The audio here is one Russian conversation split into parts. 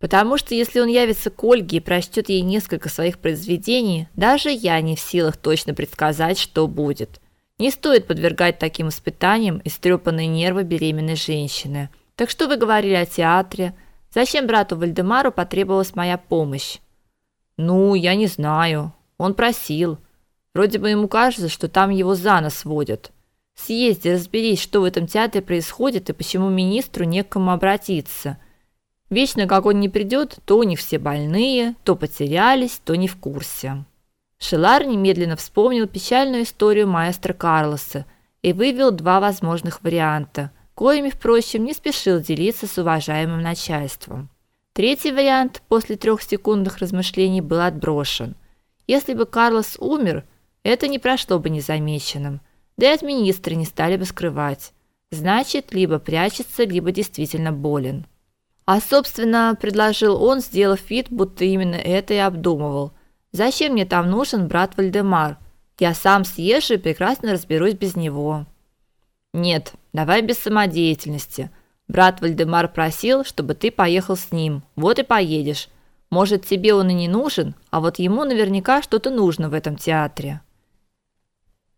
Потому что если он явится к Ольге и прочтет ей несколько своих произведений, даже я не в силах точно предсказать, что будет. Не стоит подвергать таким испытаниям истрепанные нервы беременной женщины. Так что вы говорили о театре? Зачем брату Вальдемару потребовалась моя помощь? Ну, я не знаю. Он просил. Вроде бы ему кажется, что там его за нос водят. Съезди, разберись, что в этом театре происходит и почему министру не к кому обратиться. Вечно, как он не придет, то них все больные, то потерялись, то не в курсе. Шелар немедленно вспомнил печальную историю маэстро Карлоса и вывел два возможных варианта, коими, впрочем, не спешил делиться с уважаемым начальством. Третий вариант после трехсекундных размышлений был отброшен. Если бы Карлос умер, это не прошло бы незамеченным, да и от министра не стали бы скрывать. Значит, либо прячется, либо действительно болен. А, собственно, предложил он, сделав вид, будто именно это и обдумывал – Зачем мне там нужен брат Вальдемар? Я сам съезжу и прекрасно разберусь без него. Нет, давай без самодеятельности. Брат Вальдемар просил, чтобы ты поехал с ним. Вот и поедешь. Может, тебе он и не нужен, а вот ему наверняка что-то нужно в этом театре.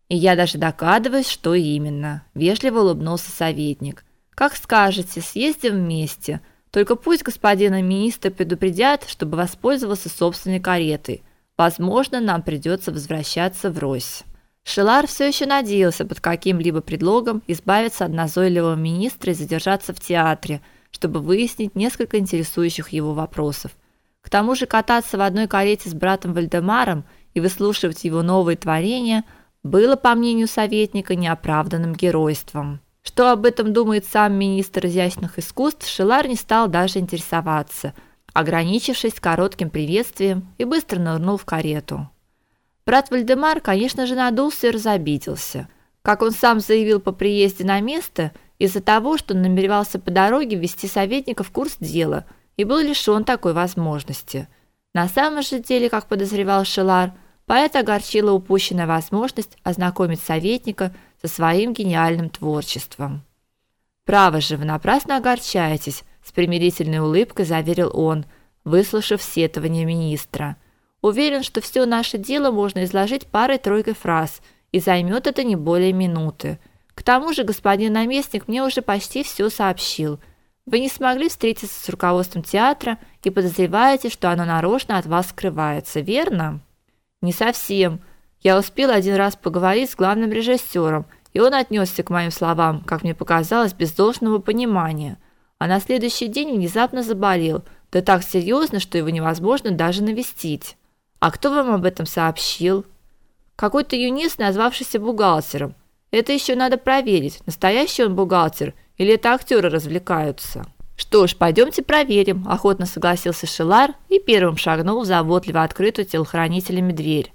И я даже догадываюсь, что именно, вежливо улыбнулся советник. Как скажете, съездим вместе. Только пусть господина министра предупредят, чтобы воспользовался собственной каретой. Возможно, нам придется возвращаться в Рось. Шелар все еще надеялся под каким-либо предлогом избавиться от назойливого министра и задержаться в театре, чтобы выяснить несколько интересующих его вопросов. К тому же кататься в одной карете с братом Вальдемаром и выслушивать его новые творения было, по мнению советника, неоправданным геройством. Что об этом думает сам министр изящных искусств, Шелар не стал даже интересоваться – ограничившись коротким приветствием и быстро нырнул в карету. Брат Вальдемар, конечно же, надулся и разобиделся. Как он сам заявил по приезде на место, из-за того, что намеревался по дороге ввести советника в курс дела и был лишён такой возможности. На самом же деле, как подозревал Шелар, поэта огорчила упущенная возможность ознакомить советника со своим гениальным творчеством. Право же, вы напрасно огорчаетесь, с примирительной улыбкой заверил он, выслушав сетование министра. Уверен, что все наше дело можно изложить парой-тройкой фраз, и займет это не более минуты. К тому же господин наместник мне уже почти все сообщил. Вы не смогли встретиться с руководством театра и подозреваете, что оно нарочно от вас скрывается, верно? Не совсем. Я успел один раз поговорить с главным режиссером, и он отнесся к моим словам, как мне показалось, без должного понимания а на следующий день внезапно заболел, да так серьезно, что его невозможно даже навестить. А кто вам об этом сообщил? Какой-то юнец, назвавшийся бухгалтером. Это еще надо проверить, настоящий он бухгалтер или это актеры развлекаются. Что ж, пойдемте проверим, охотно согласился Шелар и первым шагнул в заботливо открытую телохранителями дверь.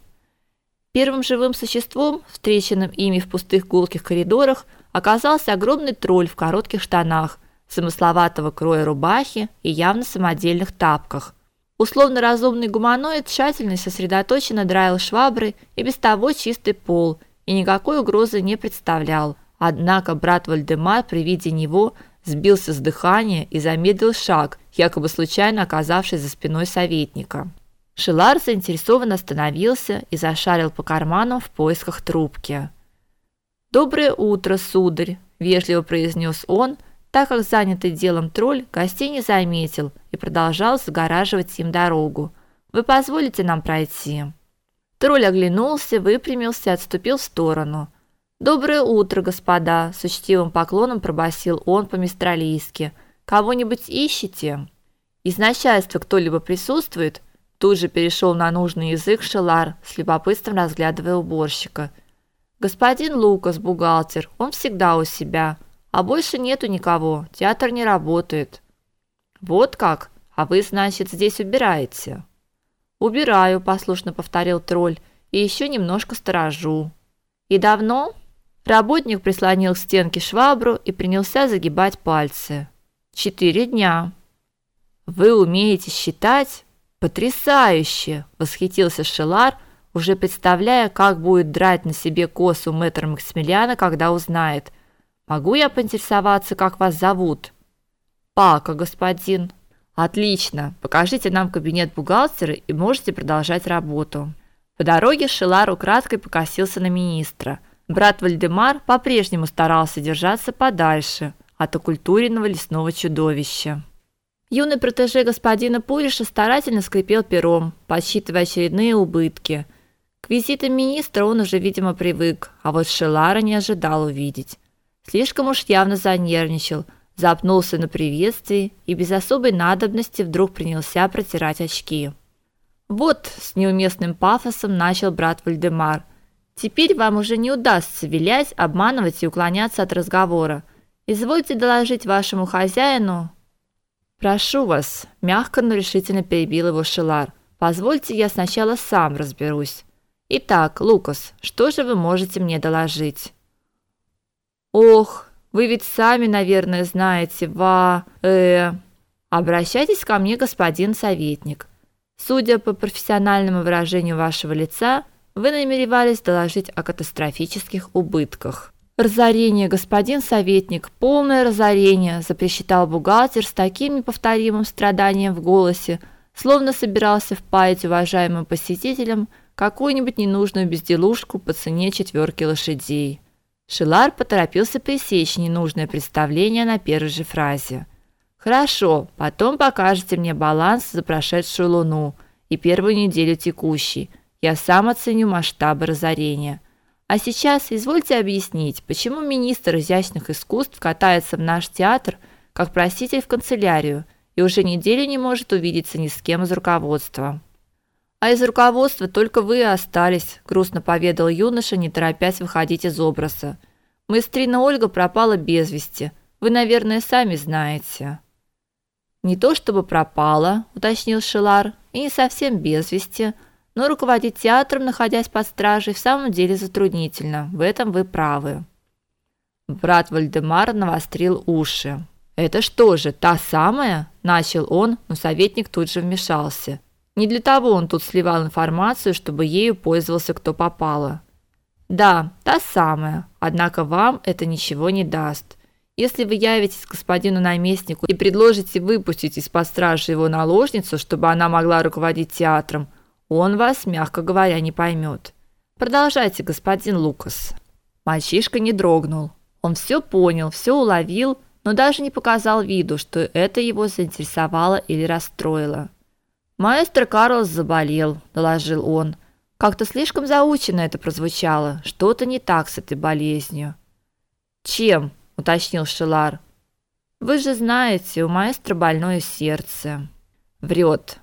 Первым живым существом, встреченным ими в пустых гулких коридорах, оказался огромный тролль в коротких штанах замысловатого кроя рубахи и явно самодельных тапках. Условно разумный гуманоид тщательно сосредоточенно драил шваброй и без того чистый пол и никакой угрозы не представлял. Однако брат Вальдемар при виде него сбился с дыхания и замедлил шаг, якобы случайно оказавшись за спиной советника. Шилар заинтересованно остановился и зашарил по карманам в поисках трубки. «Доброе утро, сударь», – вежливо произнес он – так как занятый делом тролль гостей не заметил и продолжал загораживать им дорогу. Вы позволите нам пройти? Тролль оглянулся, выпрямился и отступил в сторону. Доброе утро, господа, с учтивым поклоном пробасил он по-мистралийски. Кого-нибудь ищете? Из начальства кто-либо присутствует? Тут же перешел на нужный язык Шелар, с любопытством разглядывая уборщика. Господин Лукас, бухгалтер, он всегда у себя. А больше нету никого. Театр не работает. Вот как? А вы, значит, здесь убираете? Убираю, послушно повторил тролль. И еще немножко сторожу. И давно? Работник прислонил к стенке швабру и принялся загибать пальцы. Четыре дня. Вы умеете считать? Потрясающе, восхитился Шелар, уже представляя, как будет драть на себе косу мэтр Максимилиана, когда узнает – Могу я поинтересоваться, как вас зовут? Пака, господин. Отлично. Покажите нам кабинет бухгалтера и можете продолжать работу. По дороге Шилар украдкой покосился на министра. Брат Вальдемар по-прежнему старался держаться подальше от окультуренного лесного чудовища. Юный протеже господина Пуриша старательно скрипел пером, подсчитывая очередные убытки. К визитам министра он уже, видимо, привык, а вот Шелара не ожидал увидеть. Слишком уж явно занервничал, запнулся на приветствии и без особой надобности вдруг принялся протирать очки. Вот, с неуместным пафосом начал брат Вальдемар. Теперь вам уже не удастся вилять, обманывать и уклоняться от разговора. Извольте доложить вашему хозяину. Прошу вас, мягко, но решительно перебил его Шелар. Позвольте я сначала сам разберусь. Итак, Лукас, что же вы можете мне доложить? Ох, вы ведь сами, наверное, знаете, ва э обращайтесь ко мне, господин советник. Судя по профессиональному выражению вашего лица, вы намеревались доложить о катастрофических убытках. Разорение, господин советник, полное разорение, запричитал бухгалтер с таким неповторимым страданием в голосе, словно собирался впаять уважаемым посетителям какую-нибудь ненужную безделушку по цене четверки лошадей. Шилар поторопился пресечь ненужное представление на первой же фразе. Хорошо, потом покажете мне баланс за прошедшую луну и первую неделю текущей. Я сам оценю масштабы разорения. А сейчас извольте объяснить, почему министр изящных искусств катается в наш театр как проситель в канцелярию и уже неделю не может увидеться ни с кем из руководства. А из руководства только вы и остались, грустно поведал юноша, не торопясь выходить из образа. Маэстрина Ольга пропала без вести. Вы, наверное, сами знаете. Не то чтобы пропала, уточнил Шилар, и не совсем без вести, но руководить театром, находясь под стражей, в самом деле затруднительно. В этом вы правы. Брат Вальдемар навострил уши. Это что же, та самая? начал он, но советник тут же вмешался. Не для того он тут сливал информацию, чтобы ею пользовался кто попало. Да, та самая. Однако вам это ничего не даст. Если вы явитесь к господину наместнику и предложите выпустить из-под стражи его наложницу, чтобы она могла руководить театром, он вас, мягко говоря, не поймет. Продолжайте, господин Лукас. Мальчишка не дрогнул. Он все понял, все уловил, но даже не показал виду, что это его заинтересовало или расстроило. Маэстро Карлос заболел, доложил он. Как-то слишком заучено это прозвучало. Что-то не так с этой болезнью. Чем? уточнил Шилар. Вы же знаете, у маэстро больное сердце. Врет.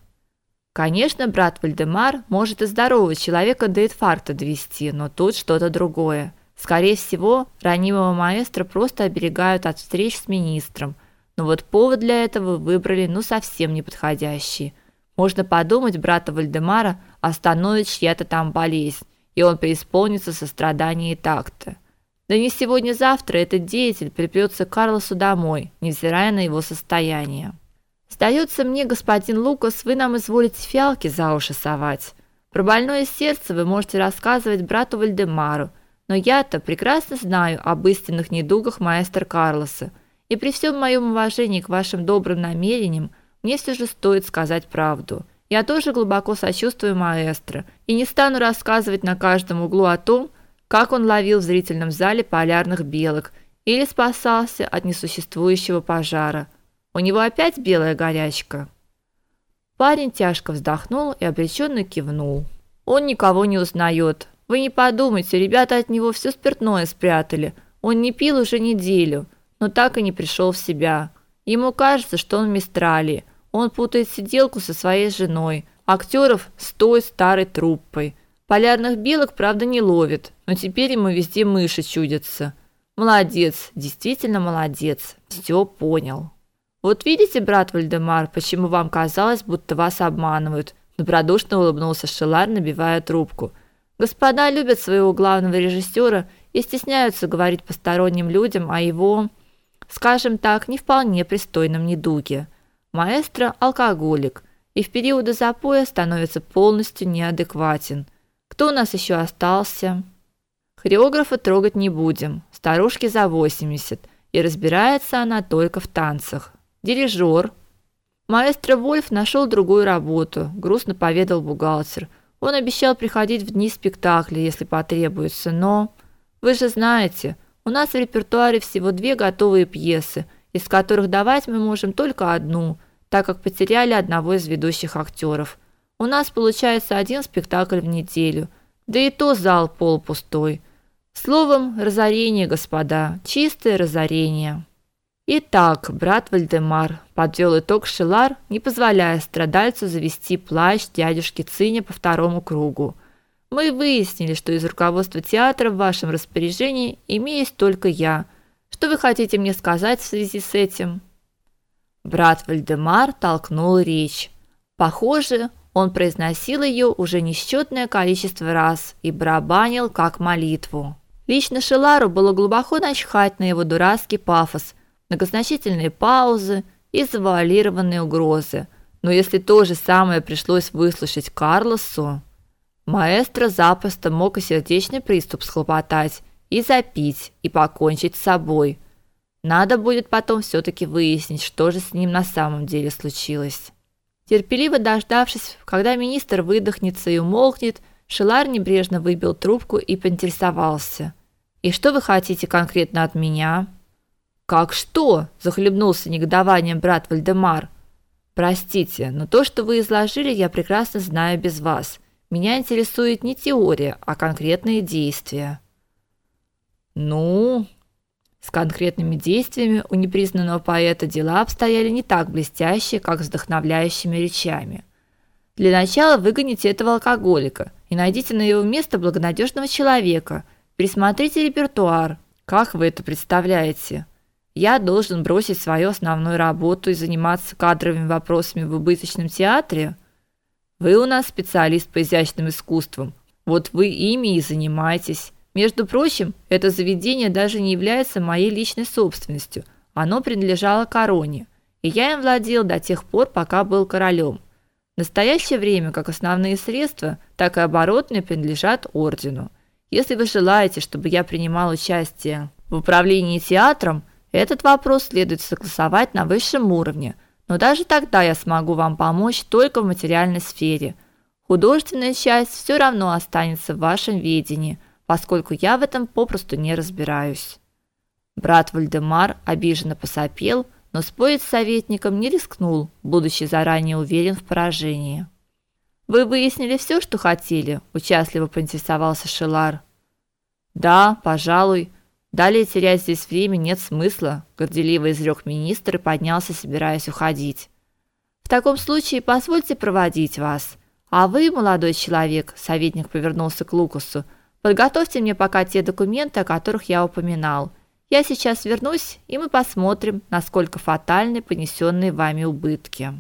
Конечно, брат Вальдемар может и здорового человека до инфаркта довести, но тут что-то другое. Скорее всего, ранимого маэстро просто оберегают от встреч с министром. Но вот повод для этого выбрали ну совсем неподходящий. Можно подумать, брата Вальдемара остановит чья-то там болезнь, и он преисполнится сострадания и такта. Да не сегодня-завтра этот деятель припрется Карлосу домой, невзирая на его состояние. Сдается мне, господин Лукас, вы нам изволите фиалки за уши совать. Про больное сердце вы можете рассказывать брату Вальдемару, но я-то прекрасно знаю об истинных недугах маэстро Карлоса, и при всем моем уважении к вашим добрым намерениям, мне все же стоит сказать правду. Я тоже глубоко сочувствую маэстро и не стану рассказывать на каждом углу о том, как он ловил в зрительном зале полярных белок или спасался от несуществующего пожара. У него опять белая горячка. Парень тяжко вздохнул и обреченно кивнул. Он никого не узнает. Вы не подумайте, ребята от него все спиртное спрятали. Он не пил уже неделю, но так и не пришел в себя. Ему кажется, что он в Мистралии. Он путает сиделку со своей женой, актеров с той старой труппой. Полярных белок, правда, не ловит, но теперь ему везде мыши чудятся. Молодец, действительно молодец. Все понял. Вот видите, брат Вальдемар, почему вам казалось, будто вас обманывают? Добродушно улыбнулся Шелар, набивая трубку. Господа любят своего главного режиссера и стесняются говорить посторонним людям о его, скажем так, не вполне пристойном недуге. Маэстро алкоголик и в периоды запоя становится полностью неадекватен. Кто у нас еще остался? Хореографа трогать не будем. Старушке за 80, и разбирается она только в танцах. Дирижер. Маэстро Вольф нашел другую работу, грустно поведал бухгалтер. Он обещал приходить в дни спектакля, если потребуется, но вы же знаете, у нас в репертуаре всего две готовые пьесы, из которых давать мы можем только одну, так как потеряли одного из ведущих актеров. У нас получается один спектакль в неделю, да и то зал полупустой. Словом, разорение, господа, чистое разорение. Итак, брат Вальдемар подвел итог Шилар, не позволяя страдальцу завести плащ дядюшки Циня по второму кругу. Мы выяснили, что из руководства театра в вашем распоряжении имеюсь только я. Что вы хотите мне сказать в связи с этим? Брат Вальдемар толкнул речь. Похоже, он произносил ее уже несчетное количество раз и барабанил как молитву. Лично Шилару было глубоко начхать на его дурацкий пафос – многозначительные паузы и завуалированные угрозы. Но если то же самое пришлось выслушать Карлосу, маэстро запросто мог и сердечный приступ схлопотать, и запить, и покончить с собой. Надо будет потом все таки выяснить, что же с ним на самом деле случилось. Терпеливо дождавшись, когда министр выдохнется и умолкнет, Шилар небрежно выбил трубку и поинтересовался: "И что вы хотите конкретно от меня?" Как что? захлебнулся негодованием брат Вальдемар. Простите, но то, что вы изложили, я прекрасно знаю без вас. Меня интересует не теория, а конкретные действия. Ну, с конкретными действиями у непризнанного поэта дела обстояли не так блестяще, как с вдохновляющими речами. Для начала выгоните этого алкоголика и найдите на его место благонадежного человека. Присмотрите репертуар. Как вы это представляете? Я должен бросить свою основную работу и заниматься кадровыми вопросами в убыточном театре? Вы у нас специалист по изящным искусствам. Вот вы ими и занимаетесь. Между прочим, это заведение даже не является моей личной собственностью. Оно принадлежало короне, и я им владел до тех пор, пока был королем. В настоящее время как основные средства, так и оборотные принадлежат ордену. Если вы желаете, чтобы я принимал участие в управлении театром, этот вопрос следует согласовать на высшем уровне, но даже тогда я смогу вам помочь только в материальной сфере. Художественная часть все равно останется в вашем ведении, поскольку я в этом попросту не разбираюсь. Брат Вальдемар обиженно посопел, но спорить с советником не рискнул, будучи заранее уверен в поражении. Вы выяснили все, что хотели, участливо поинтересовался Шелар. Да, пожалуй, Далее терять здесь время нет смысла, горделиво изрек министр и поднялся, собираясь уходить. В таком случае позвольте проводить вас. А вы, молодой человек, советник повернулся к Лукасу. Подготовьте мне пока те документы, о которых я упоминал. Я сейчас вернусь, и мы посмотрим, насколько фатальны понесенные вами убытки.